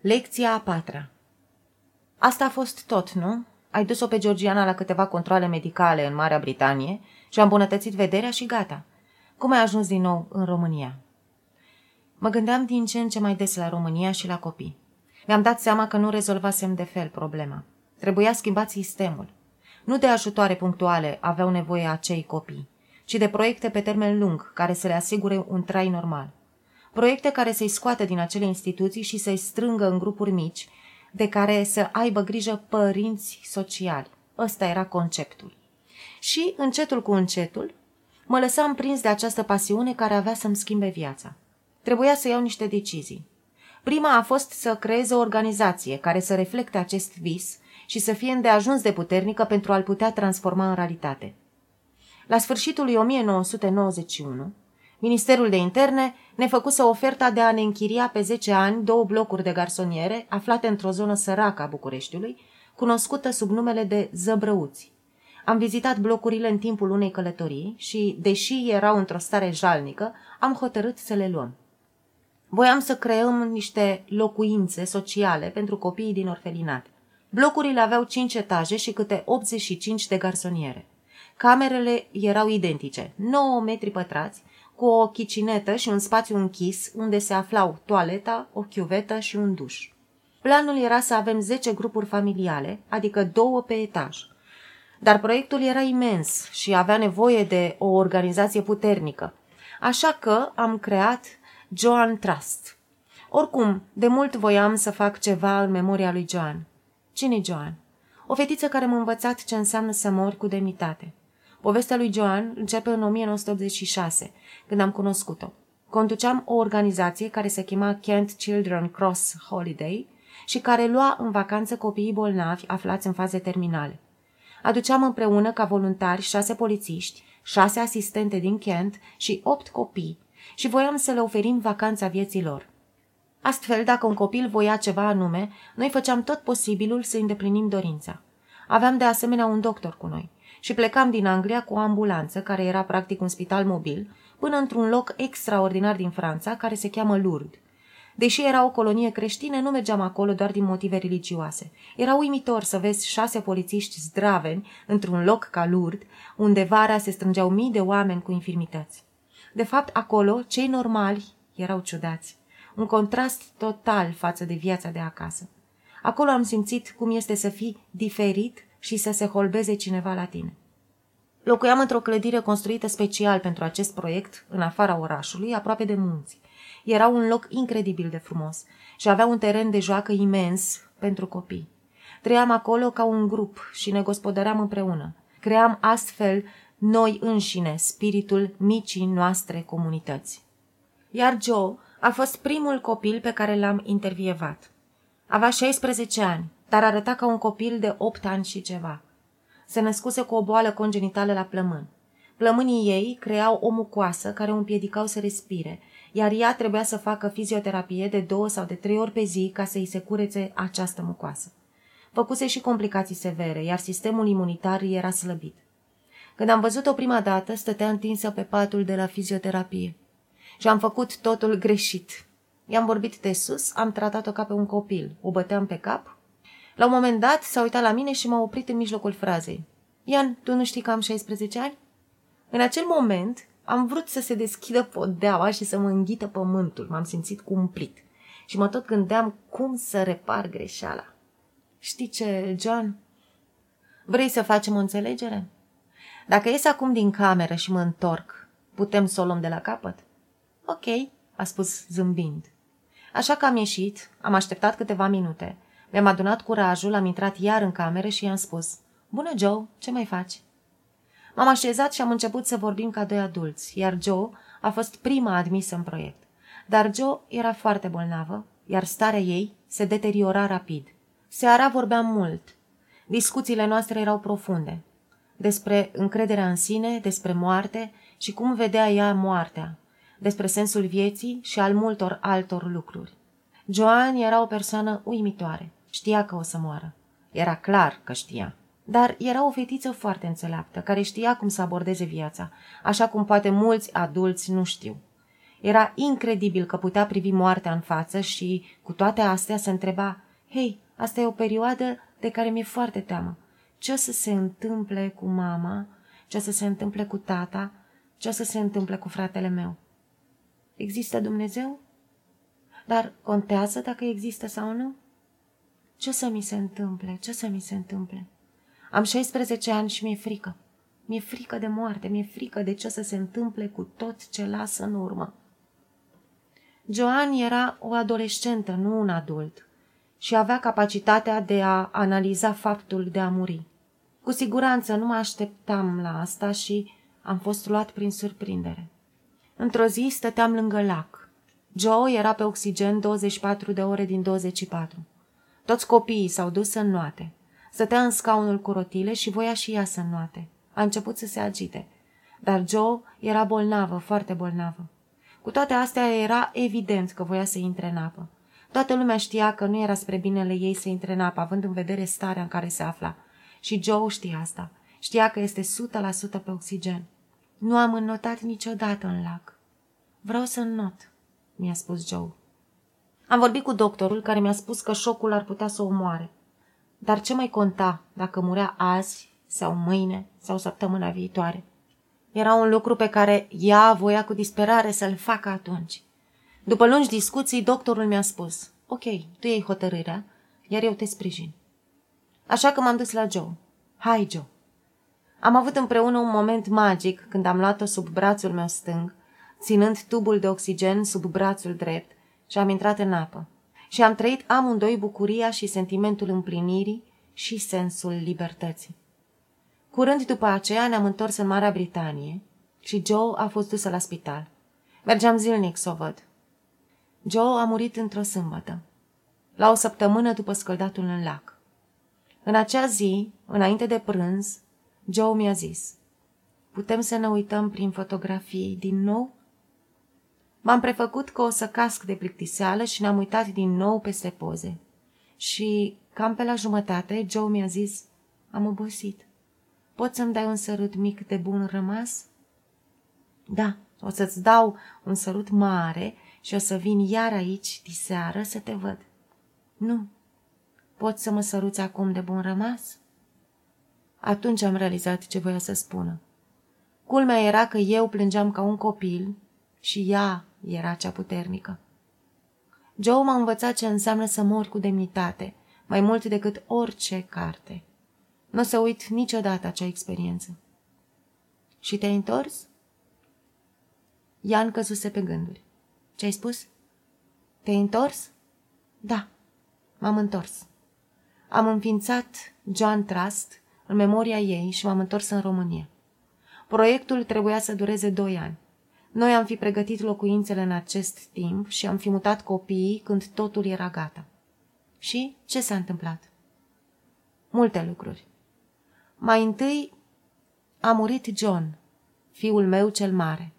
Lecția a patra Asta a fost tot, nu? Ai dus-o pe Georgiana la câteva controle medicale în Marea Britanie și a îmbunătățit vederea și gata. Cum ai ajuns din nou în România? Mă gândeam din ce în ce mai des la România și la copii. Mi-am dat seama că nu rezolvasem de fel problema. Trebuia schimbat sistemul. Nu de ajutoare punctuale aveau nevoie acei copii, ci de proiecte pe termen lung care să le asigure un trai normal. Proiecte care să-i scoată din acele instituții și să-i strângă în grupuri mici, de care să aibă grijă părinți sociali. Ăsta era conceptul. Și, încetul cu încetul, mă lăsam prins de această pasiune care avea să-mi schimbe viața. Trebuia să iau niște decizii. Prima a fost să creez o organizație care să reflecte acest vis și să fie îndeajuns de puternică pentru a-l putea transforma în realitate. La sfârșitul lui 1991, Ministerul de Interne ne făcuse oferta de a ne închiria pe 10 ani două blocuri de garsoniere aflate într-o zonă săracă a Bucureștiului, cunoscută sub numele de Zăbrăuți. Am vizitat blocurile în timpul unei călătorii și, deși erau într-o stare jalnică, am hotărât să le luăm. Voiam să creăm niște locuințe sociale pentru copiii din orfelinat. Blocurile aveau 5 etaje și câte 85 de garsoniere. Camerele erau identice, 9 metri pătrați, cu o chicinetă și un spațiu închis, unde se aflau toaleta, o chiuvetă și un duș. Planul era să avem 10 grupuri familiale, adică două pe etaj. Dar proiectul era imens și avea nevoie de o organizație puternică. Așa că am creat Joan Trust. Oricum, de mult voiam să fac ceva în memoria lui Joan. Cine Joan? O fetiță care m-a învățat ce înseamnă să mori cu demnitate. Povestea lui Joan începe în 1986, când am cunoscut-o. Conduceam o organizație care se chema Kent Children Cross Holiday și care lua în vacanță copiii bolnavi aflați în faze terminale. Aduceam împreună ca voluntari șase polițiști, șase asistente din Kent și opt copii și voiam să le oferim vacanța vieții lor. Astfel, dacă un copil voia ceva anume, noi făceam tot posibilul să îndeplinim dorința. Aveam de asemenea un doctor cu noi și plecam din Anglia cu o ambulanță, care era practic un spital mobil, până într-un loc extraordinar din Franța, care se cheamă Lourdes. Deși era o colonie creștină, nu mergeam acolo doar din motive religioase. Era uimitor să vezi șase polițiști zdraveni într-un loc ca Lourdes, unde vara se strângeau mii de oameni cu infirmități. De fapt, acolo, cei normali erau ciudați. Un contrast total față de viața de acasă. Acolo am simțit cum este să fii diferit și să se holbeze cineva la tine. Locuiam într-o clădire construită special pentru acest proiect, în afara orașului, aproape de munți. Era un loc incredibil de frumos și avea un teren de joacă imens pentru copii. Trăiam acolo ca un grup și ne gospodăream împreună. Cream astfel noi înșine spiritul micii noastre comunități. Iar Joe a fost primul copil pe care l-am intervievat. Avea 16 ani, dar arăta ca un copil de 8 ani și ceva. Se născuse cu o boală congenitală la plămân. Plămânii ei creau o mucoasă care o împiedicau să respire, iar ea trebuia să facă fizioterapie de două sau de trei ori pe zi ca să-i se curețe această mucoasă. Făcuse și complicații severe, iar sistemul imunitar era slăbit. Când am văzut-o prima dată, stătea întinsă pe patul de la fizioterapie. Și am făcut totul greșit. I-am vorbit de sus, am tratat-o ca pe un copil, o băteam pe cap. La un moment dat s-a uitat la mine și m-a oprit în mijlocul frazei. Ian, tu nu știi că am 16 ani? În acel moment am vrut să se deschidă podeaua și să mă înghită pământul. M-am simțit cumplit. Și mă tot gândeam cum să repar greșeala. Știi ce, John? Vrei să facem o înțelegere? Dacă ies acum din cameră și mă întorc, putem să o luăm de la capăt? Ok, a spus zâmbind. Așa că am ieșit, am așteptat câteva minute, mi-am adunat curajul, am intrat iar în cameră și i-am spus Bună, Joe, ce mai faci? M-am așezat și am început să vorbim ca doi adulți, iar Joe a fost prima admisă în proiect. Dar Joe era foarte bolnavă, iar starea ei se deteriora rapid. Seara vorbeam mult. Discuțiile noastre erau profunde despre încrederea în sine, despre moarte și cum vedea ea moartea, despre sensul vieții și al multor altor lucruri. Joan era o persoană uimitoare. Știa că o să moară. Era clar că știa. Dar era o fetiță foarte înțeleaptă, care știa cum să abordeze viața, așa cum poate mulți adulți nu știu. Era incredibil că putea privi moartea în față și, cu toate astea, se întreba, Hei, asta e o perioadă de care mi-e foarte teamă. Ce o să se întâmple cu mama? Ce o să se întâmple cu tata? Ce o să se întâmple cu fratele meu? Există Dumnezeu? Dar contează dacă există sau nu? Ce o să mi se întâmple? Ce o să mi se întâmple? Am 16 ani și mi-e frică. Mi-e frică de moarte, mi-e frică de ce o să se întâmple cu tot ce lasă în urmă. Joan era o adolescentă, nu un adult, și avea capacitatea de a analiza faptul de a muri. Cu siguranță nu mă așteptam la asta și am fost luat prin surprindere. Într-o zi stăteam lângă lac. Joe era pe oxigen 24 de ore din 24. Toți copiii s-au dus în noate. Stătea în scaunul cu rotile și voia și ea să înnoate. A început să se agite. Dar Joe era bolnavă, foarte bolnavă. Cu toate astea era evident că voia să intre în apă. Toată lumea știa că nu era spre binele ei să intre în apă, având în vedere starea în care se afla. Și Joe știa asta. Știa că este 100% pe oxigen. Nu am înnotat niciodată în lac. Vreau să înnot, mi-a spus Joe. Am vorbit cu doctorul care mi-a spus că șocul ar putea să o moare. Dar ce mai conta dacă murea azi sau mâine sau săptămâna viitoare? Era un lucru pe care ea voia cu disperare să-l facă atunci. După lungi discuții, doctorul mi-a spus, ok, tu iei hotărârea, iar eu te sprijin. Așa că m-am dus la Joe. Hai, Joe. Am avut împreună un moment magic când am luat-o sub brațul meu stâng, ținând tubul de oxigen sub brațul drept și am intrat în apă. Și am trăit amândoi bucuria și sentimentul împlinirii și sensul libertății. Curând după aceea ne-am întors în Marea Britanie și Joe a fost dusă la spital. Mergeam zilnic să o văd. Joe a murit într-o sâmbătă, la o săptămână după scăldatul în lac. În acea zi, înainte de prânz, Joe mi-a zis, putem să ne uităm prin fotografii din nou? M-am prefăcut că o să casc de plictiseală și ne-am uitat din nou peste poze. Și, cam pe la jumătate, Joe mi-a zis, am obosit. Poți să-mi dai un sărut mic de bun rămas? Da, o să-ți dau un sărut mare și o să vin iar aici diseară să te văd. Nu. Poți să mă săruți acum de bun rămas? Atunci am realizat ce voia să spună. Culmea era că eu plângeam ca un copil și ea era cea puternică. Joe m-a învățat ce înseamnă să mor cu demnitate, mai mult decât orice carte. Nu o să uit niciodată acea experiență. Și te-ai întors? Ian căzuse pe gânduri. Ce ai spus? Te-ai întors? Da, m-am întors. Am înființat John Trust în memoria ei și m-am întors în România. Proiectul trebuia să dureze doi ani. Noi am fi pregătit locuințele în acest timp și am fi mutat copiii când totul era gata. Și ce s-a întâmplat? Multe lucruri. Mai întâi a murit John, fiul meu cel mare.